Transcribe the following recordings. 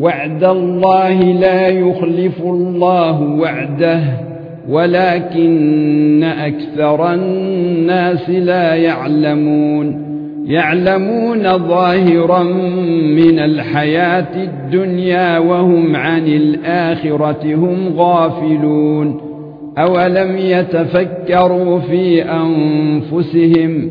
وعد الله لا يخلف الله وعده ولكن أكثر الناس لا يعلمون. يعلمون ظاهرا من الحياة الدنيا وهم عن الآخرة هم غافلون. أولم يتفكروا في أنفسهم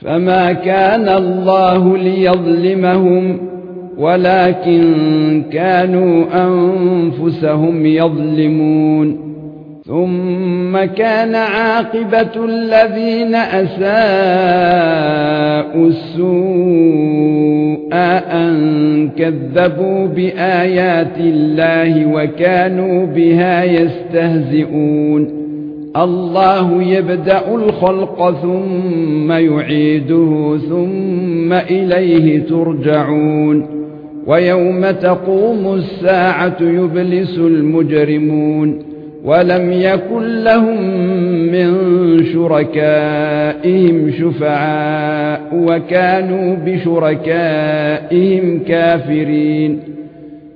فما كان الله ليظلمهم ولكن كانوا انفسهم يظلمون ثم كان عاقبه الذين اساءوا السوء ان كذبوا بايات الله وكانوا بها يستهزئون الله يبدأ الخلق ثم يعيده ثم إليه ترجعون ويوم تقوم الساعة يبلس المجرمون ولم يكن لهم من شركائهم شفعاء وكانوا بشركائهم كافرين